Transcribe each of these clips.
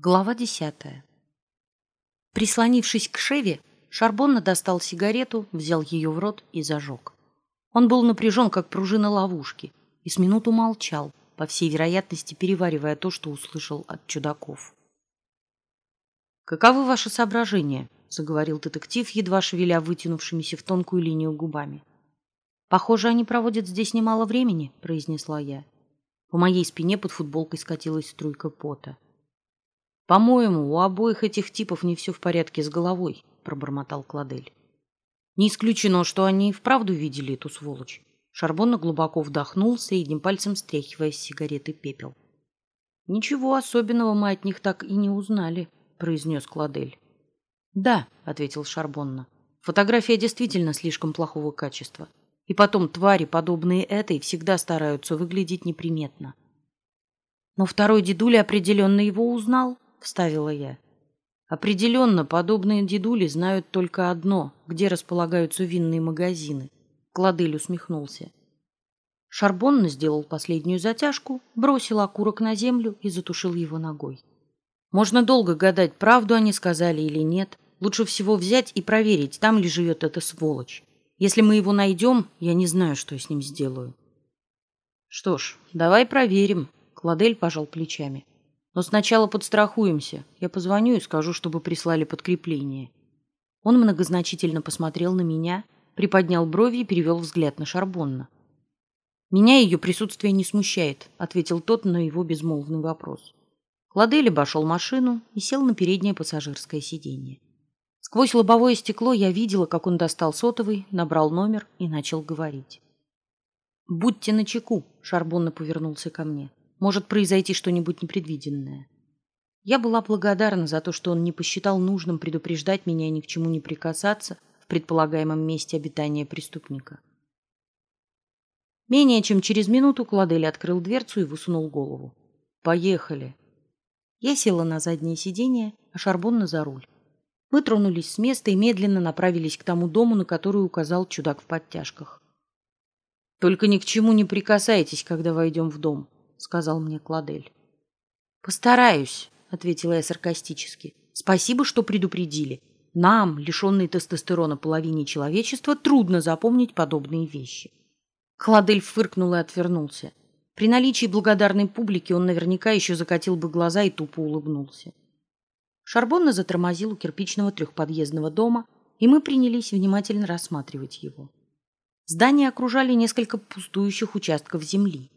Глава десятая. Прислонившись к Шеве, Шарбонна достал сигарету, взял ее в рот и зажег. Он был напряжен, как пружина ловушки, и с минуту молчал, по всей вероятности переваривая то, что услышал от чудаков. «Каковы ваши соображения?» — заговорил детектив, едва шевеля вытянувшимися в тонкую линию губами. «Похоже, они проводят здесь немало времени», — произнесла я. По моей спине под футболкой скатилась струйка пота. «По-моему, у обоих этих типов не все в порядке с головой», — пробормотал Кладель. «Не исключено, что они и вправду видели эту сволочь». Шарбонна глубоко вдохнул, средним пальцем стряхивая с сигареты пепел. «Ничего особенного мы от них так и не узнали», — произнес Кладель. «Да», — ответил Шарбонна. «Фотография действительно слишком плохого качества. И потом твари, подобные этой, всегда стараются выглядеть неприметно». «Но второй дедуля определенно его узнал», — вставила я. Определенно, подобные дедули знают только одно, где располагаются винные магазины. Кладыль усмехнулся. Шарбонна сделал последнюю затяжку, бросил окурок на землю и затушил его ногой. Можно долго гадать, правду они сказали или нет. Лучше всего взять и проверить, там ли живет эта сволочь. Если мы его найдем, я не знаю, что я с ним сделаю. Что ж, давай проверим. Кладель пожал плечами. Но сначала подстрахуемся. Я позвоню и скажу, чтобы прислали подкрепление. Он многозначительно посмотрел на меня, приподнял брови и перевел взгляд на Шарбонна. «Меня ее присутствие не смущает», — ответил тот на его безмолвный вопрос. Кладель обошел машину и сел на переднее пассажирское сиденье. Сквозь лобовое стекло я видела, как он достал сотовый, набрал номер и начал говорить. «Будьте начеку», — Шарбонна повернулся ко мне может произойти что-нибудь непредвиденное. Я была благодарна за то, что он не посчитал нужным предупреждать меня ни к чему не прикасаться в предполагаемом месте обитания преступника. Менее чем через минуту Кладель открыл дверцу и высунул голову. «Поехали!» Я села на заднее сиденье, а Шарбонна за руль. Мы тронулись с места и медленно направились к тому дому, на который указал чудак в подтяжках. «Только ни к чему не прикасайтесь, когда войдем в дом», сказал мне Кладель. Постараюсь, ответила я саркастически. Спасибо, что предупредили. Нам, лишенной тестостерона половине человечества, трудно запомнить подобные вещи. Кладель фыркнул и отвернулся. При наличии благодарной публики он наверняка еще закатил бы глаза и тупо улыбнулся. Шарбонна затормозил у кирпичного трехподъездного дома, и мы принялись внимательно рассматривать его. Здание окружали несколько пустующих участков земли.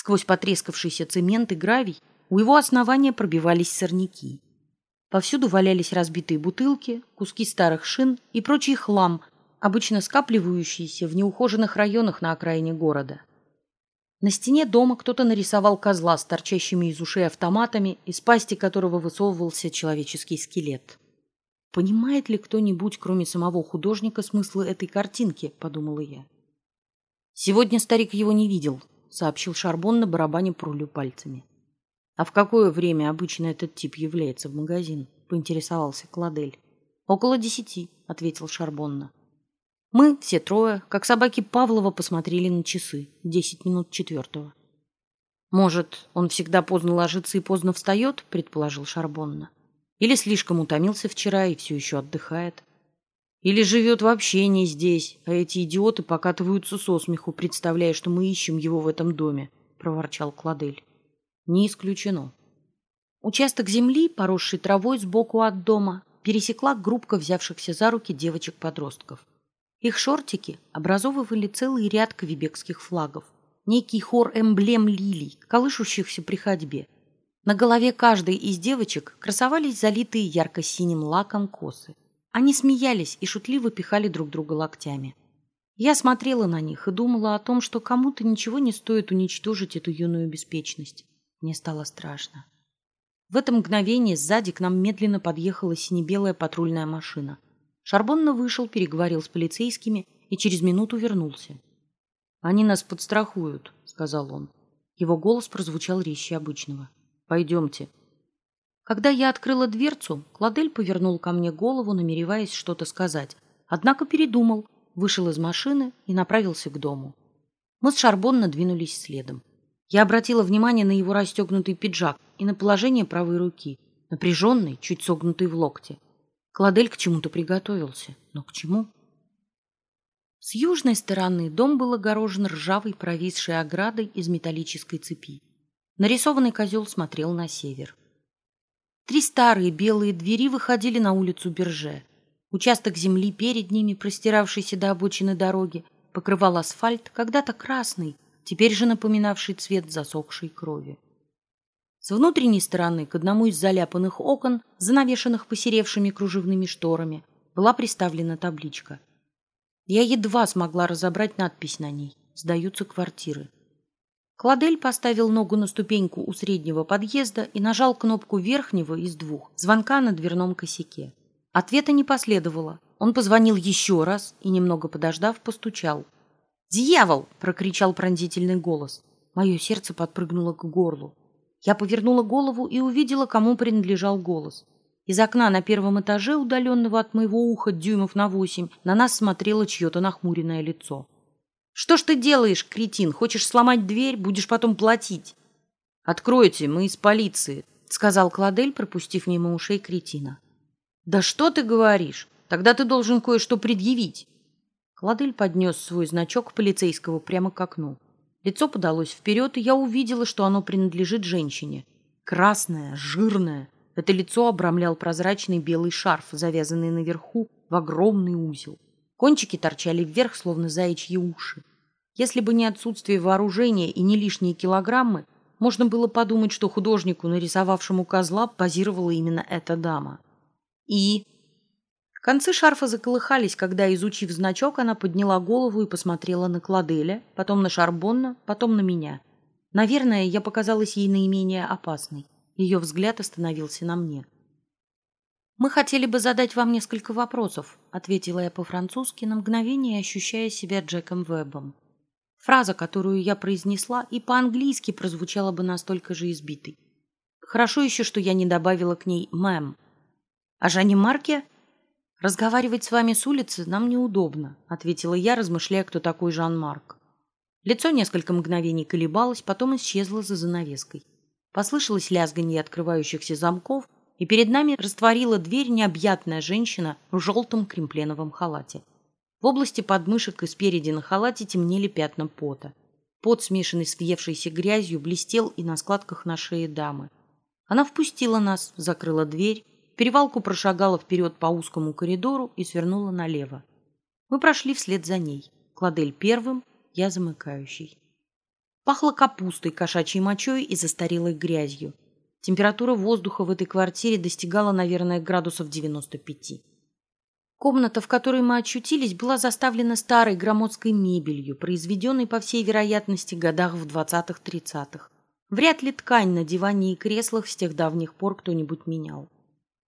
Сквозь потрескавшийся цемент и гравий у его основания пробивались сорняки. Повсюду валялись разбитые бутылки, куски старых шин и прочий хлам, обычно скапливающийся в неухоженных районах на окраине города. На стене дома кто-то нарисовал козла с торчащими из ушей автоматами, из пасти которого высовывался человеческий скелет. «Понимает ли кто-нибудь, кроме самого художника, смысл этой картинки?» – подумала я. Сегодня старик его не видел, сообщил Шарбон на барабане по рулю пальцами. А в какое время обычно этот тип является в магазин? поинтересовался Кладель. Около десяти, ответил Шарбонна. Мы, все трое, как собаки Павлова, посмотрели на часы. Десять минут четвертого. Может, он всегда поздно ложится и поздно встает, предположил Шарбонна. Или слишком утомился вчера и все еще отдыхает. Или живет вообще не здесь, а эти идиоты покатываются со смеху, представляя, что мы ищем его в этом доме, проворчал Кладель. Не исключено. Участок земли, поросший травой сбоку от дома, пересекла группка взявшихся за руки девочек-подростков. Их шортики образовывали целый ряд квебекских флагов, некий хор эмблем лилий, колышущихся при ходьбе. На голове каждой из девочек красовались залитые ярко-синим лаком косы. Они смеялись и шутливо пихали друг друга локтями. Я смотрела на них и думала о том, что кому-то ничего не стоит уничтожить эту юную беспечность. Мне стало страшно. В это мгновение сзади к нам медленно подъехала сине-белая патрульная машина. Шарбонна вышел, переговорил с полицейскими и через минуту вернулся. «Они нас подстрахуют», — сказал он. Его голос прозвучал резче обычного. «Пойдемте, когда я открыла дверцу, Кладель повернул ко мне голову, намереваясь что-то сказать. Однако передумал, вышел из машины и направился к дому. Мы с Шарбон надвинулись следом. Я обратила внимание на его расстегнутый пиджак и на положение правой руки. напряженный, чуть согнутый в локте. Кладель к чему-то приготовился. Но к чему? С южной стороны дом был огорожен ржавой провисшей оградой из металлической цепи. Нарисованный козел смотрел на север. Три старые белые двери выходили на улицу Берже. Участок земли перед ними, простиравшийся до обочины дороги, покрывал асфальт, когда-то красный, теперь же напоминавший цвет засохшей крови. С внутренней стороны к одному из заляпанных окон, занавешенных посеревшими кружевными шторами, была приставлена табличка. Я едва смогла разобрать надпись на ней «Сдаются квартиры». Кладель поставил ногу на ступеньку у среднего подъезда и нажал кнопку верхнего из двух звонка на дверном косяке. Ответа не последовало. Он позвонил еще раз и, немного подождав, постучал. «Дьявол!» — прокричал пронзительный голос. Мое сердце подпрыгнуло к горлу. Я повернула голову и увидела, кому принадлежал голос. Из окна на первом этаже, удаленного от моего уха дюймов на восемь, на нас смотрело чье-то нахмуренное лицо. «Что ж ты делаешь, кретин? Хочешь сломать дверь? Будешь потом платить». «Откройте, мы из полиции», — сказал Кладель, пропустив мимо ушей кретина. «Да что ты говоришь? Тогда ты должен кое-что предъявить». Кладель поднес свой значок полицейского прямо к окну. Лицо подалось вперед, и я увидела, что оно принадлежит женщине. Красное, жирное. Это лицо обрамлял прозрачный белый шарф, завязанный наверху в огромный узел. Кончики торчали вверх, словно заячьи уши. Если бы не отсутствие вооружения и не лишние килограммы, можно было подумать, что художнику, нарисовавшему козла, позировала именно эта дама. И Концы шарфа заколыхались, когда, изучив значок, она подняла голову и посмотрела на Кладеля, потом на Шарбонна, потом на меня. Наверное, я показалась ей наименее опасной. Ее взгляд остановился на мне. «Мы хотели бы задать вам несколько вопросов», — ответила я по-французски, на мгновение ощущая себя Джеком Веббом. Фраза, которую я произнесла, и по-английски прозвучала бы настолько же избитой. Хорошо еще, что я не добавила к ней «мэм». А Жанне Марке «Разговаривать с вами с улицы нам неудобно», — ответила я, размышляя, кто такой Жан-Марк. Лицо несколько мгновений колебалось, потом исчезло за занавеской. Послышалось лязганье открывающихся замков, и перед нами растворила дверь необъятная женщина в желтом кремпленовом халате. В области подмышек и спереди на халате темнели пятна пота. Пот, смешанный с въевшейся грязью, блестел и на складках на шее дамы. Она впустила нас, закрыла дверь, перевалку прошагала вперед по узкому коридору и свернула налево. Мы прошли вслед за ней. Кладель первым, я замыкающий. Пахло капустой, кошачьей мочой и застарелой грязью. Температура воздуха в этой квартире достигала, наверное, градусов 95. Комната, в которой мы очутились, была заставлена старой громоздкой мебелью, произведенной, по всей вероятности, годах в 20-30-х. Вряд ли ткань на диване и креслах с тех давних пор кто-нибудь менял.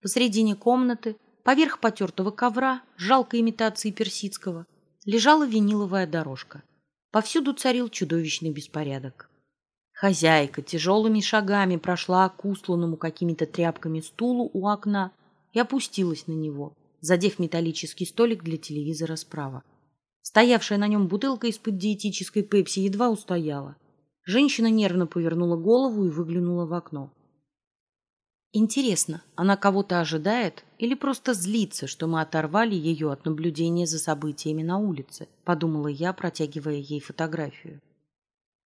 Посредине комнаты, поверх потертого ковра, жалкой имитации персидского, лежала виниловая дорожка. Повсюду царил чудовищный беспорядок. Хозяйка тяжелыми шагами прошла к усланному какими-то тряпками стулу у окна и опустилась на него, задев металлический столик для телевизора справа. Стоявшая на нем бутылка из-под диетической пепси едва устояла. Женщина нервно повернула голову и выглянула в окно. Интересно, она кого-то ожидает или просто злится, что мы оторвали ее от наблюдения за событиями на улице, подумала я, протягивая ей фотографию.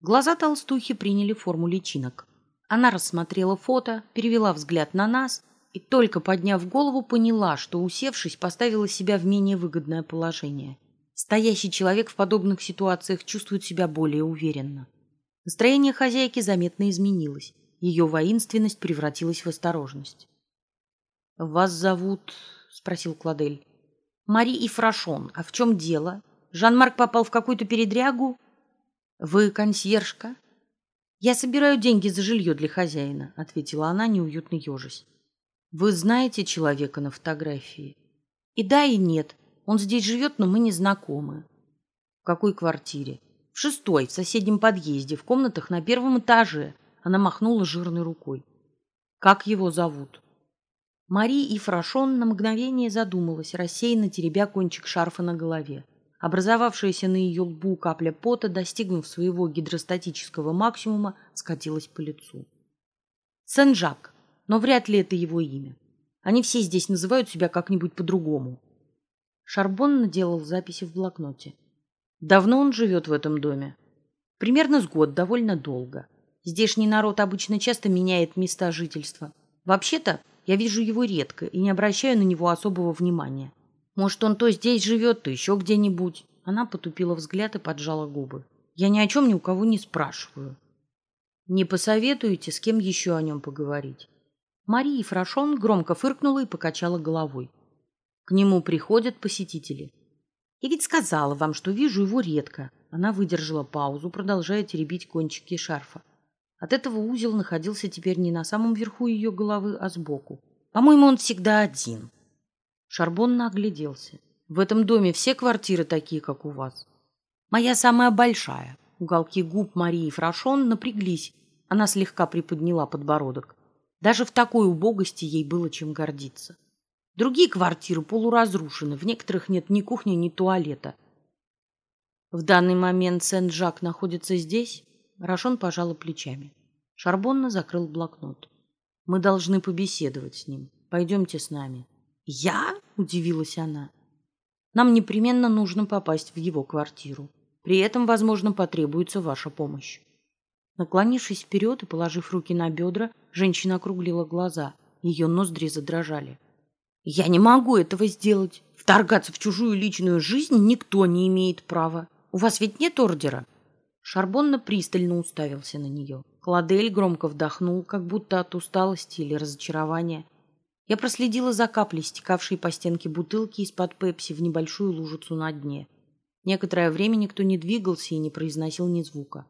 Глаза толстухи приняли форму личинок. Она рассмотрела фото, перевела взгляд на нас и только подняв голову поняла, что усевшись, поставила себя в менее выгодное положение. Стоящий человек в подобных ситуациях чувствует себя более уверенно. Настроение хозяйки заметно изменилось. Ее воинственность превратилась в осторожность. «Вас зовут...» — спросил Кладель. «Мари и Фрашон. А в чем дело? Жан-Марк попал в какую-то передрягу?» «Вы консьержка?» «Я собираю деньги за жилье для хозяина», — ответила она, неуютно ежась. «Вы знаете человека на фотографии?» «И да, и нет. Он здесь живет, но мы не знакомы». «В какой квартире?» «В шестой, в соседнем подъезде, в комнатах на первом этаже. Она махнула жирной рукой. Как его зовут? Мари и Фрашон на мгновение задумалась, рассеянно теребя кончик шарфа на голове. Образовавшаяся на ее лбу капля пота, достигнув своего гидростатического максимума, скатилась по лицу. Сен-Жак. Но вряд ли это его имя. Они все здесь называют себя как-нибудь по-другому. Шарбон наделал записи в блокноте. Давно он живет в этом доме? Примерно с год, довольно долго. Здешний народ обычно часто меняет места жительства. Вообще-то, я вижу его редко и не обращаю на него особого внимания. Может, он то здесь живет, то еще где-нибудь. Она потупила взгляд и поджала губы. Я ни о чем ни у кого не спрашиваю. Не посоветуете, с кем еще о нем поговорить? Мария Фрашон громко фыркнула и покачала головой. К нему приходят посетители. Я ведь сказала вам, что вижу его редко. Она выдержала паузу, продолжая теребить кончики шарфа. От этого узел находился теперь не на самом верху ее головы, а сбоку. По-моему, он всегда один. Шарбон огляделся. В этом доме все квартиры такие, как у вас. Моя самая большая. Уголки губ Марии Фрашон напряглись. Она слегка приподняла подбородок. Даже в такой убогости ей было чем гордиться. Другие квартиры полуразрушены, в некоторых нет ни кухни, ни туалета. В данный момент Сен-Жак находится здесь. Рашон пожала плечами. Шарбонна закрыл блокнот. Мы должны побеседовать с ним. Пойдемте с нами. Я? Удивилась она. Нам непременно нужно попасть в его квартиру. При этом, возможно, потребуется ваша помощь. Наклонившись вперед и положив руки на бедра, женщина округлила глаза. Ее ноздри задрожали. Я не могу этого сделать. Вторгаться в чужую личную жизнь никто не имеет права. У вас ведь нет ордера? Шарбонна пристально уставился на нее. Кладель громко вдохнул, как будто от усталости или разочарования. Я проследила за каплей, стекавшей по стенке бутылки из-под пепси в небольшую лужицу на дне. Некоторое время никто не двигался и не произносил ни звука.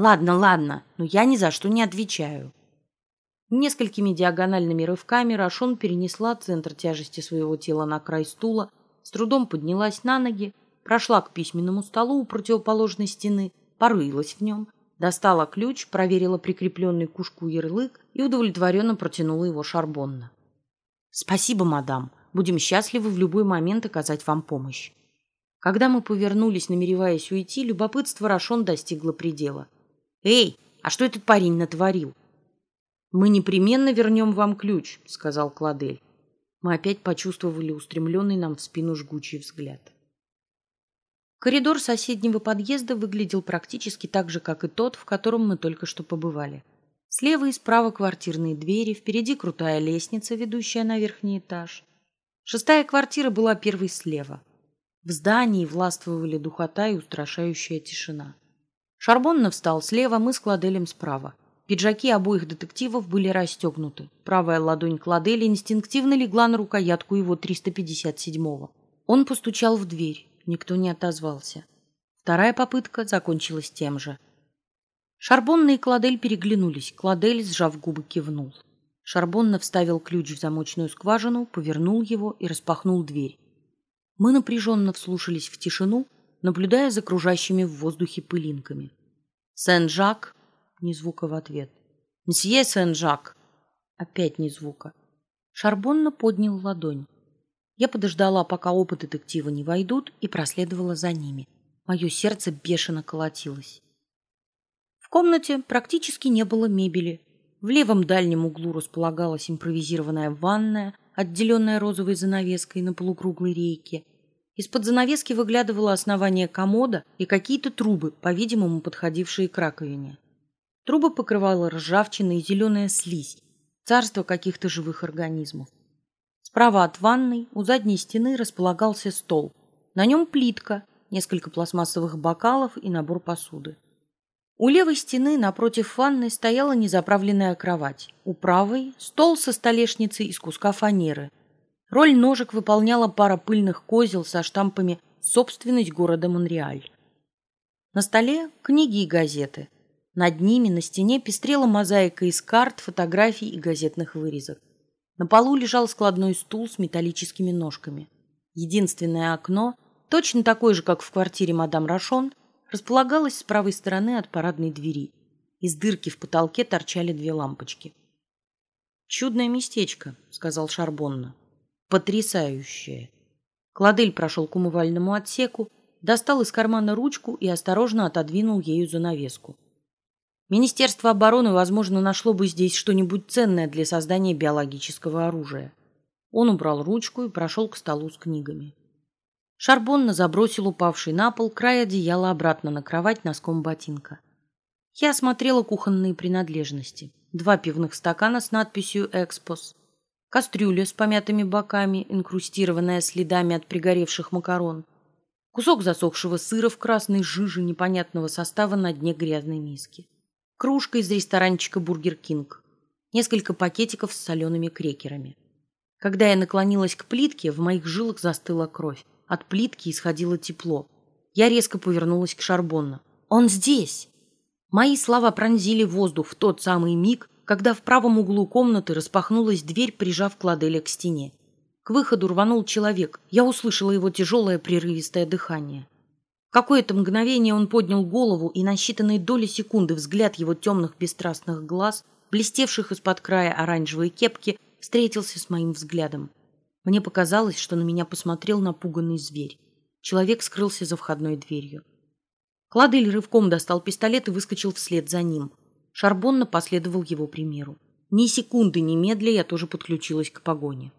Ладно, ладно, но я ни за что не отвечаю. Несколькими диагональными рывками Рашон перенесла центр тяжести своего тела на край стула, с трудом поднялась на ноги, прошла к письменному столу у противоположной стены, порылась в нем, достала ключ, проверила прикрепленный к ушку ярлык и удовлетворенно протянула его Шарбонна. «Спасибо, мадам. Будем счастливы в любой момент оказать вам помощь». Когда мы повернулись, намереваясь уйти, любопытство Рашон достигло предела. «Эй, а что этот парень натворил?» «Мы непременно вернем вам ключ», — сказал Кладель. Мы опять почувствовали устремленный нам в спину жгучий взгляд. Коридор соседнего подъезда выглядел практически так же, как и тот, в котором мы только что побывали. Слева и справа квартирные двери, впереди крутая лестница, ведущая на верхний этаж. Шестая квартира была первой слева. В здании властвовали духота и устрашающая тишина. Шарбонна встал слева, мы с Кладелем справа. Пиджаки обоих детективов были расстегнуты. Правая ладонь Кладели инстинктивно легла на рукоятку его 357-го. Он постучал в дверь. Никто не отозвался. Вторая попытка закончилась тем же. Шарбонна и Кладель переглянулись. Кладель, сжав губы, кивнул. Шарбонна вставил ключ в замочную скважину, повернул его и распахнул дверь. Мы напряженно вслушались в тишину, наблюдая за кружащими в воздухе пылинками. Сен-Жак ни звука в ответ. «Мсье Сен-Жак!» Опять ни звука. Шарбонна поднял ладонь. Я подождала, пока оба детектива не войдут, и проследовала за ними. Мое сердце бешено колотилось. В комнате практически не было мебели. В левом дальнем углу располагалась импровизированная ванная, отделенная розовой занавеской на полукруглой рейке. Из-под занавески выглядывало основание комода и какие-то трубы, по-видимому, подходившие к раковине. Трубы покрывала ржавчина и зеленая слизь, царство каких-то живых организмов. Справа от ванной у задней стены располагался стол. На нем плитка, несколько пластмассовых бокалов и набор посуды. У левой стены напротив ванны стояла незаправленная кровать. У правой – стол со столешницей из куска фанеры. Роль ножек выполняла пара пыльных козел со штампами «Собственность города Монреаль». На столе – книги и газеты – над ними на стене пестрела мозаика из карт, фотографий и газетных вырезок. На полу лежал складной стул с металлическими ножками. Единственное окно, точно такое же, как в квартире мадам Рашон, располагалось с правой стороны от парадной двери. Из дырки в потолке торчали две лампочки. «Чудное местечко», — сказал Шарбонна. «Потрясающее». Кладель прошел к умывальному отсеку, достал из кармана ручку и осторожно отодвинул ею занавеску. Министерство обороны, возможно, нашло бы здесь что-нибудь ценное для создания биологического оружия. Он убрал ручку и прошел к столу с книгами. Шарбонна забросил упавший на пол край одеяла обратно на кровать носком ботинка. Я осмотрела кухонные принадлежности. Два пивных стакана с надписью «Экспос», кастрюля с помятыми боками, инкрустированная следами от пригоревших макарон, кусок засохшего сыра в красной жиже непонятного состава на дне грязной миски кружка из ресторанчика «Бургер Кинг», несколько пакетиков с солеными крекерами. Когда я наклонилась к плитке, в моих жилах застыла кровь. От плитки исходило тепло. Я резко повернулась к Шарбонна. «Он здесь!» Мои слова пронзили воздух в тот самый миг, когда в правом углу комнаты распахнулась дверь, прижав Кладеля к стене. К выходу рванул человек. Я услышала его тяжелое прерывистое дыхание какое-то мгновение он поднял голову, и на считанные доли секунды взгляд его темных бесстрастных глаз, блестевших из-под края оранжевой кепки, встретился с моим взглядом. Мне показалось, что на меня посмотрел напуганный зверь. Человек скрылся за входной дверью. Кладель рывком достал пистолет и выскочил вслед за ним. Шарбонна последовал его примеру. Ни секунды, ни медля я тоже подключилась к погоне.